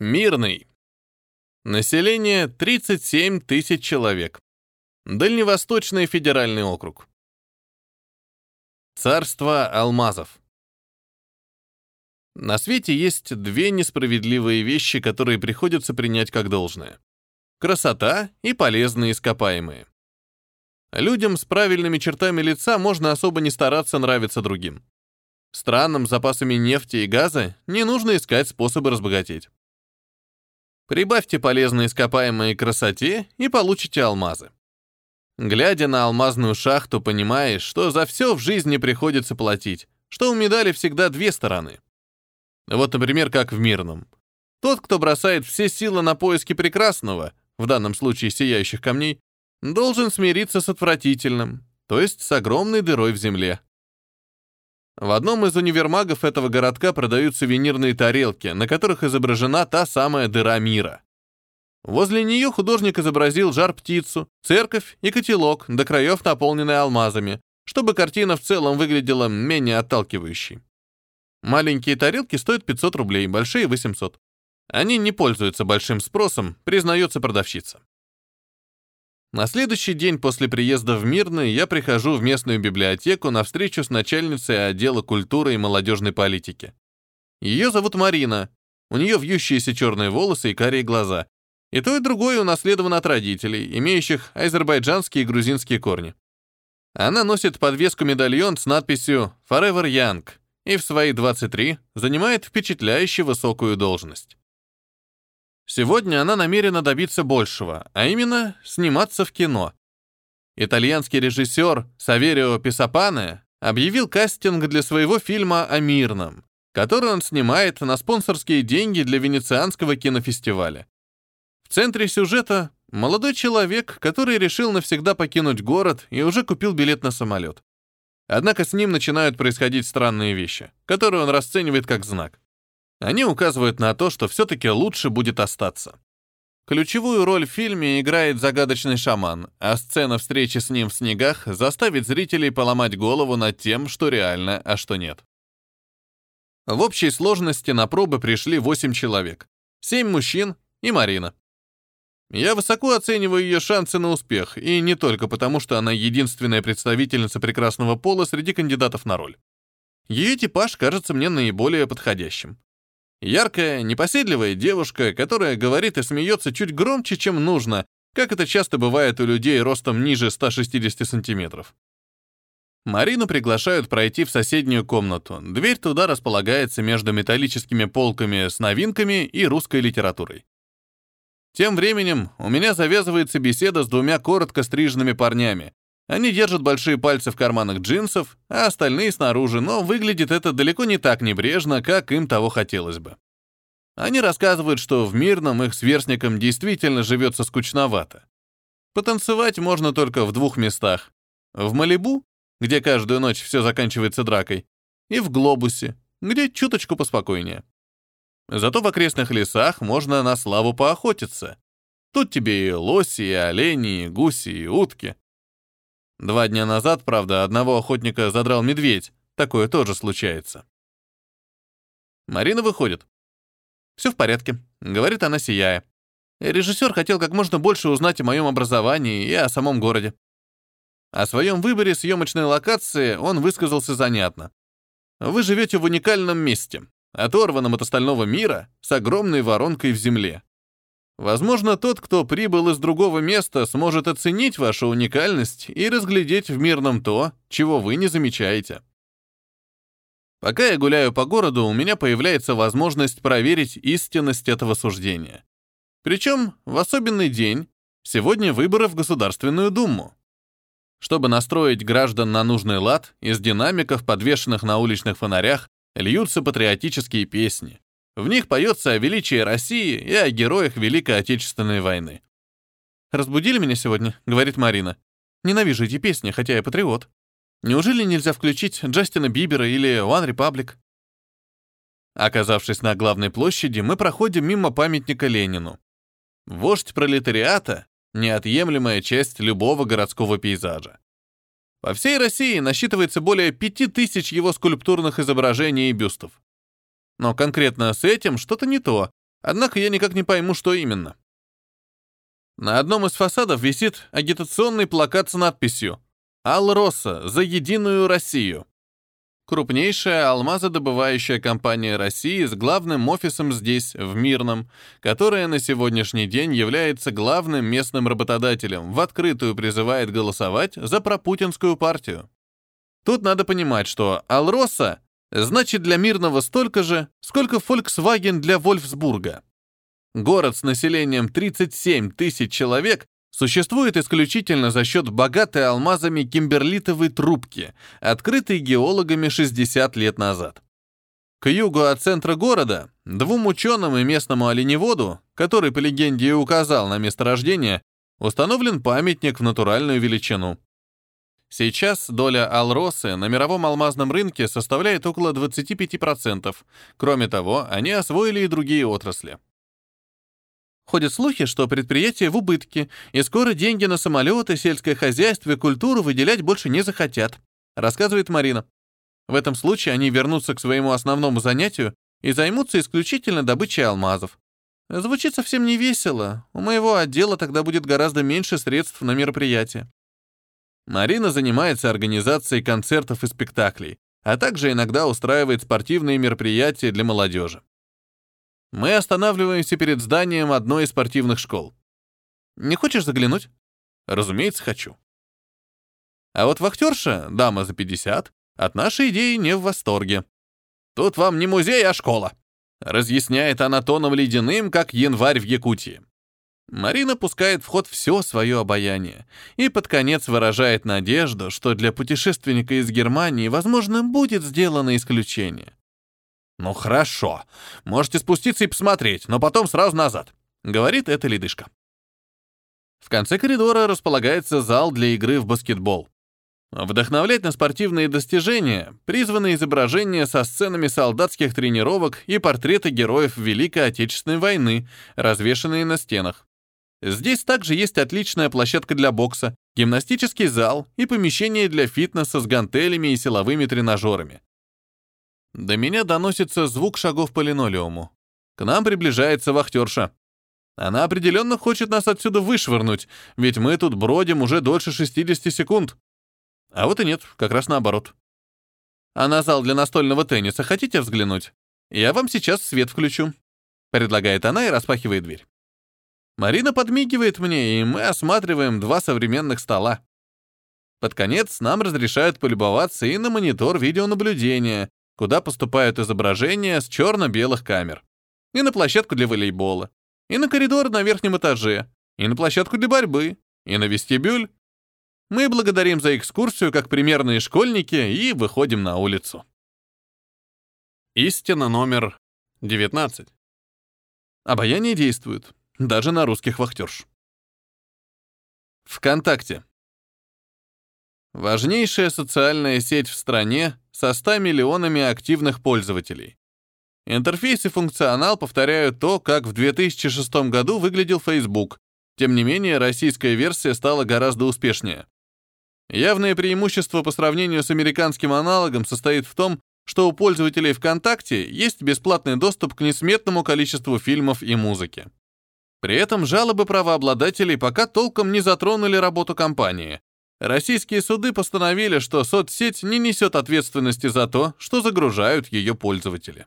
Мирный. Население 37 тысяч человек. Дальневосточный федеральный округ. Царство алмазов. На свете есть две несправедливые вещи, которые приходится принять как должное. Красота и полезные ископаемые. Людям с правильными чертами лица можно особо не стараться нравиться другим. Странам запасами нефти и газа не нужно искать способы разбогатеть. Прибавьте полезные ископаемые красоте и получите алмазы. Глядя на алмазную шахту, понимаешь, что за все в жизни приходится платить, что у медали всегда две стороны. Вот, например, как в мирном. Тот, кто бросает все силы на поиски прекрасного, в данном случае сияющих камней, должен смириться с отвратительным, то есть с огромной дырой в земле. В одном из универмагов этого городка продают сувенирные тарелки, на которых изображена та самая дыра мира. Возле нее художник изобразил жар-птицу, церковь и котелок, до краев наполненный алмазами, чтобы картина в целом выглядела менее отталкивающей. Маленькие тарелки стоят 500 рублей, большие — 800. Они не пользуются большим спросом, признается продавщица. На следующий день после приезда в Мирный я прихожу в местную библиотеку на встречу с начальницей отдела культуры и молодежной политики. Ее зовут Марина. У нее вьющиеся черные волосы и карие глаза. И то, и другое унаследовано от родителей, имеющих азербайджанские и грузинские корни. Она носит подвеску-медальон с надписью «Forever Young» и в свои 23 занимает впечатляюще высокую должность. Сегодня она намерена добиться большего, а именно сниматься в кино. Итальянский режиссер Саверио Писапане объявил кастинг для своего фильма о мирном, который он снимает на спонсорские деньги для Венецианского кинофестиваля. В центре сюжета молодой человек, который решил навсегда покинуть город и уже купил билет на самолет. Однако с ним начинают происходить странные вещи, которые он расценивает как знак. Они указывают на то, что все-таки лучше будет остаться. Ключевую роль в фильме играет загадочный шаман, а сцена встречи с ним в снегах заставит зрителей поломать голову над тем, что реально, а что нет. В общей сложности на пробы пришли 8 человек. 7 мужчин и Марина. Я высоко оцениваю ее шансы на успех, и не только потому, что она единственная представительница прекрасного пола среди кандидатов на роль. Ее типаж кажется мне наиболее подходящим. Яркая, непоседливая девушка, которая говорит и смеется чуть громче, чем нужно, как это часто бывает у людей ростом ниже 160 сантиметров. Марину приглашают пройти в соседнюю комнату. Дверь туда располагается между металлическими полками с новинками и русской литературой. Тем временем у меня завязывается беседа с двумя коротко стриженными парнями, они держат большие пальцы в карманах джинсов, а остальные снаружи, но выглядит это далеко не так небрежно, как им того хотелось бы. Они рассказывают, что в мирном их сверстникам действительно живется скучновато. Потанцевать можно только в двух местах. В Малибу, где каждую ночь все заканчивается дракой, и в Глобусе, где чуточку поспокойнее. Зато в окрестных лесах можно на славу поохотиться. Тут тебе и лоси, и олени, и гуси, и утки. Два дня назад, правда, одного охотника задрал медведь. Такое тоже случается. Марина выходит. «Все в порядке», — говорит она, сияя. Режиссер хотел как можно больше узнать о моем образовании и о самом городе. О своем выборе съемочной локации он высказался занятно. Вы живете в уникальном месте, оторванном от остального мира, с огромной воронкой в земле. Возможно, тот, кто прибыл из другого места, сможет оценить вашу уникальность и разглядеть в мирном то, чего вы не замечаете. Пока я гуляю по городу, у меня появляется возможность проверить истинность этого суждения. Причем в особенный день, сегодня выборы в Государственную Думу. Чтобы настроить граждан на нужный лад, из динамиков, подвешенных на уличных фонарях, льются патриотические песни. В них поется о величии России и о героях Великой Отечественной войны. «Разбудили меня сегодня», — говорит Марина. «Ненавижу эти песни, хотя я патриот. Неужели нельзя включить Джастина Бибера или One Republic?» Оказавшись на главной площади, мы проходим мимо памятника Ленину. Вождь пролетариата — неотъемлемая часть любого городского пейзажа. По всей России насчитывается более пяти тысяч его скульптурных изображений и бюстов. Но конкретно с этим что-то не то, Однако я никак не пойму, что именно. На одном из фасадов висит агитационный плакат с надписью «Алроса за единую Россию». Крупнейшая алмазодобывающая компания России с главным офисом здесь, в Мирном, которая на сегодняшний день является главным местным работодателем, в открытую призывает голосовать за пропутинскую партию. Тут надо понимать, что Алроса значит для Мирного столько же, сколько Volkswagen для Вольфсбурга. Город с населением 37 тысяч человек существует исключительно за счет богатой алмазами кимберлитовой трубки, открытой геологами 60 лет назад. К югу от центра города двум ученым и местному оленеводу, который по легенде и указал на месторождение, установлен памятник в натуральную величину. Сейчас доля Алросы на мировом алмазном рынке составляет около 25%. Кроме того, они освоили и другие отрасли. Ходят слухи, что предприятие в убытке, и скоро деньги на самолеты, сельское хозяйство и культуру выделять больше не захотят, рассказывает Марина. В этом случае они вернутся к своему основному занятию и займутся исключительно добычей алмазов. Звучит совсем не весело. У моего отдела тогда будет гораздо меньше средств на мероприятия. Марина занимается организацией концертов и спектаклей, а также иногда устраивает спортивные мероприятия для молодежи. Мы останавливаемся перед зданием одной из спортивных школ. Не хочешь заглянуть? Разумеется, хочу. А вот вахтерша, дама за 50, от нашей идеи не в восторге. Тут вам не музей, а школа. Разъясняет она тоном ледяным, как январь в Якутии. Марина пускает в ход все свое обаяние и под конец выражает надежду, что для путешественника из Германии, возможно, будет сделано исключение. «Ну хорошо, можете спуститься и посмотреть, но потом сразу назад», — говорит эта ледышка. В конце коридора располагается зал для игры в баскетбол. Вдохновлять на спортивные достижения призваны изображения со сценами солдатских тренировок и портреты героев Великой Отечественной войны, развешанные на стенах. Здесь также есть отличная площадка для бокса, гимнастический зал и помещение для фитнеса с гантелями и силовыми тренажерами. До меня доносится звук шагов по линолеуму. К нам приближается вахтерша. Она определенно хочет нас отсюда вышвырнуть, ведь мы тут бродим уже дольше 60 секунд. А вот и нет, как раз наоборот. А на зал для настольного тенниса хотите взглянуть? Я вам сейчас свет включу. Предлагает она и распахивает дверь. Марина подмигивает мне, и мы осматриваем два современных стола. Под конец нам разрешают полюбоваться и на монитор видеонаблюдения, куда поступают изображения с черно-белых камер, и на площадку для волейбола, и на коридор на верхнем этаже, и на площадку для борьбы, и на вестибюль. Мы благодарим за экскурсию как примерные школьники и выходим на улицу. Истина номер 19. Обаяние действует, даже на русских вахтерш. ВКонтакте. Важнейшая социальная сеть в стране со 100 миллионами активных пользователей. Интерфейс и функционал повторяют то, как в 2006 году выглядел Facebook. Тем не менее, российская версия стала гораздо успешнее. Явное преимущество по сравнению с американским аналогом состоит в том, что у пользователей ВКонтакте есть бесплатный доступ к несметному количеству фильмов и музыки. При этом жалобы правообладателей пока толком не затронули работу компании, Российские суды постановили, что соцсеть не несет ответственности за то, что загружают ее пользователи.